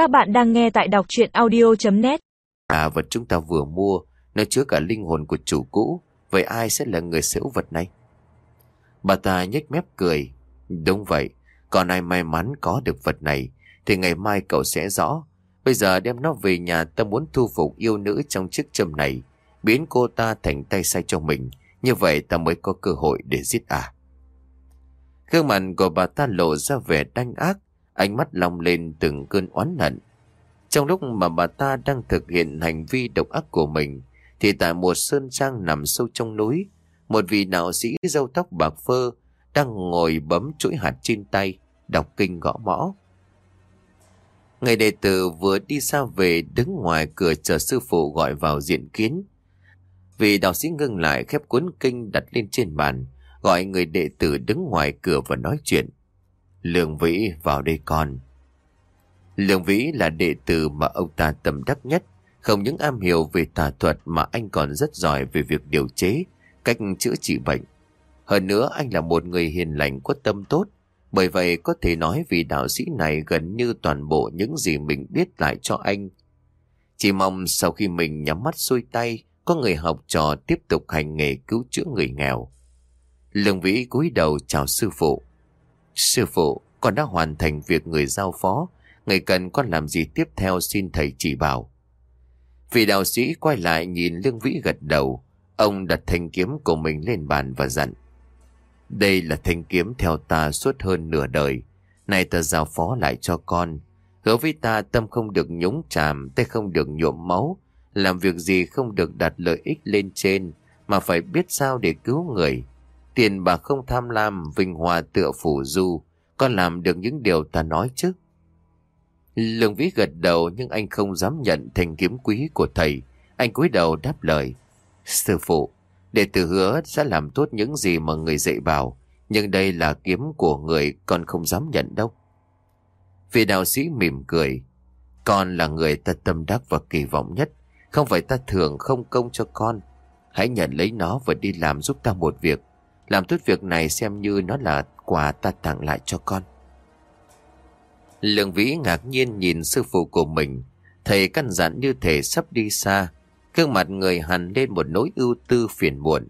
Các bạn đang nghe tại đọc chuyện audio.net À vật chúng ta vừa mua, Nó chứa cả linh hồn của chủ cũ. Vậy ai sẽ là người sở vật này? Bà ta nhếch mép cười. Đúng vậy, Còn ai may mắn có được vật này, Thì ngày mai cậu sẽ rõ. Bây giờ đem nó về nhà, ta muốn thu phục yêu nữ trong chiếc châm này. Biến cô ta thành tay sai cho mình, Như vậy ta mới có cơ hội để giết à. Gương mặt của bà ta lộ ra vẻ đanh ác. Ánh mắt long lên từng cơn oán hận Trong lúc mà bà ta đang thực hiện hành vi độc ác của mình Thì tại một sơn trang nằm sâu trong núi Một vị đạo sĩ râu tóc bạc phơ Đang ngồi bấm chuỗi hạt trên tay Đọc kinh gõ mõ Người đệ tử vừa đi xa về đứng ngoài cửa chờ sư phụ gọi vào diện kiến. Vì đạo sĩ ngưng lại khép cuốn kinh đặt lên trên bàn, gọi người đệ tử đứng ngoài cửa và nói chuyện. Lương Vĩ vào đây con. Lương Vĩ là đệ tử mà ông ta tâm đắc nhất, không những am hiểu về tà thuật mà anh còn rất giỏi về việc điều chế, cách chữa trị bệnh. Hơn nữa anh là một người hiền lành có tâm tốt, bởi vậy có thể nói vì đạo sĩ này gần như toàn bộ những gì mình biết lại cho anh. Chỉ mong sau khi mình nhắm mắt xuôi tay, có người học trò tiếp tục hành nghề cứu chữa người nghèo. Lương Vĩ cúi đầu chào sư phụ. Sư phụ, con đã hoàn thành việc người giao phó. Người cần con làm gì tiếp theo xin thầy chỉ bảo. Vị đạo sĩ quay lại nhìn Lương Vĩ gật đầu. Ông đặt thanh kiếm của mình lên bàn và dặn. Đây là thanh kiếm theo ta suốt hơn nửa đời. Này ta giao phó lại cho con. Hứa với ta tâm không được nhúng chàm, tay không được nhuộm máu. Làm việc gì không được đặt lợi ích lên trên, mà phải biết sao để cứu người. Tiền bà không tham lam, vinh hòa tựa phủ du. Con làm được những điều ta nói chứ. Lương Vĩ gật đầu nhưng anh không dám nhận thanh kiếm quý của thầy. Anh cúi đầu đáp lời. Sư phụ, Đệ tử hứa sẽ làm tốt những gì mà người dạy bảo, nhưng đây là kiếm của người con không dám nhận đâu. Vị đạo sĩ mỉm cười, con là người ta tâm đắc và kỳ vọng nhất, không phải ta thường không công cho con. Hãy nhận lấy nó và đi làm giúp ta một việc. Làm tốt việc này xem như nó là quà ta tặng lại cho con. Lương Vĩ ngạc nhiên nhìn sư phụ của mình, thầy căn dặn như thể sắp đi xa, Gương mặt người hằn lên một nỗi ưu tư phiền muộn.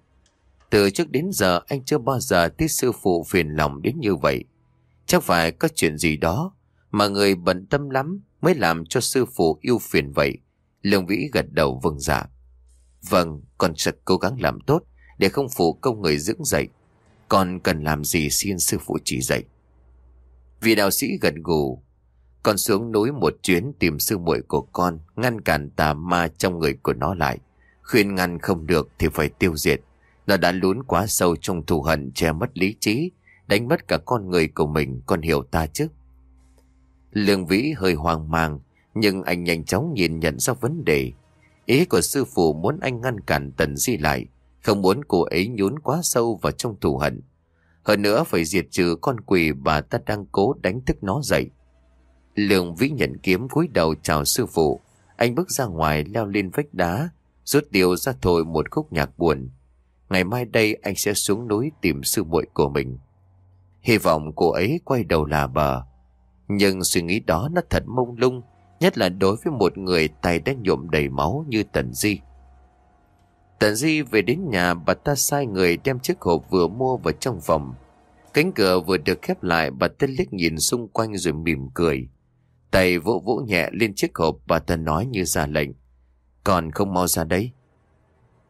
Từ trước đến giờ anh chưa bao giờ thấy sư phụ phiền lòng đến như vậy. Chắc phải có chuyện gì đó mà người bận tâm lắm mới làm cho sư phụ yêu phiền vậy. Lương Vĩ gật đầu vâng dạ. Vâng, con sẽ cố gắng làm tốt để không phụ công người dưỡng dạy. Con cần làm gì xin sư phụ chỉ dạy. Vị đạo sĩ gật gù con xuống núi một chuyến tìm sư muội của con, ngăn cản tà ma trong người của nó lại. Khuyên ngăn không được thì phải tiêu diệt. Nó đã lún quá sâu trong thù hận che mất lý trí, đánh mất cả con người của mình, con hiểu ta chứ? Lương Vĩ hơi hoang mang, nhưng anh nhanh chóng nhìn nhận ra vấn đề. Ý của sư phụ muốn anh ngăn cản Tần Di lại, không muốn cô ấy nhún quá sâu vào trong thù hận. Hơn nữa phải diệt trừ con quỷ bà ta đang cố đánh thức nó dậy. Lương Vĩ nhận kiếm cúi đầu chào sư phụ. Anh bước ra ngoài leo lên vách đá, rút điều ra thổi một khúc nhạc buồn. Ngày mai đây anh sẽ xuống núi tìm sư muội của mình. Hy vọng cô ấy quay đầu là bờ. Nhưng suy nghĩ đó nó thật mông lung, nhất là đối với một người tay đã nhuộm đầy máu như Tần Di. Tần Di về đến nhà, bà ta sai người đem chiếc hộp vừa mua vào trong phòng. Cánh cửa vừa được khép lại, bà ta liếc nhìn xung quanh rồi mỉm cười. Tay vỗ vỗ nhẹ lên chiếc hộp, bà ta nói như ra lệnh. Còn không mau ra đấy.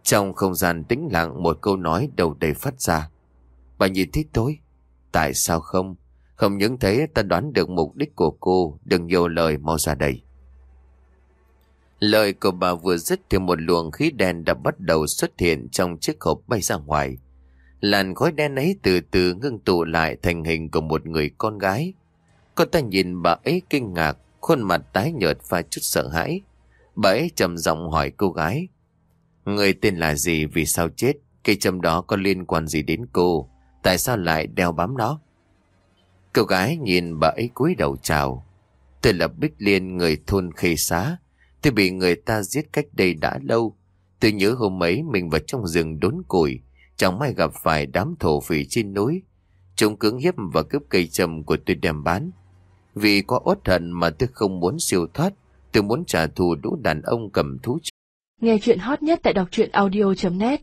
Trong không gian tĩnh lặng, một câu nói đầu đầy phát ra. Bà nhìn thấy tôi. Tại sao không? Không những thế, ta đoán được mục đích của cô. Đừng nhiều lời, mau ra đây. Lời của bà vừa dứt thì một luồng khí đen đã bắt đầu xuất hiện trong chiếc hộp bay ra ngoài. Làn khói đen ấy từ từ ngưng tụ lại thành hình của một người con gái. Cô ta nhìn bà ấy kinh ngạc, khuôn mặt tái nhợt và chút sợ hãi. Bà ấy trầm giọng hỏi cô gái. Người tên là gì vì sao chết? Cây châm đó có liên quan gì đến cô? Tại sao lại đeo bám nó? Cô gái nhìn bà ấy cúi đầu chào. Tôi là Bích Liên người thôn Khê Xá. Tôi bị người ta giết cách đây đã lâu. Tôi nhớ hôm ấy mình vào trong rừng đốn củi. Chẳng may gặp phải đám thổ phỉ trên núi. Chúng cưỡng hiếp và cướp cây trầm của tôi đem bán. Vì có uất hận mà tôi không muốn siêu thoát. Tôi muốn trả thù đũ đàn ông cầm thú. Nghe chuyện hot nhất tại đọc truyện audio.net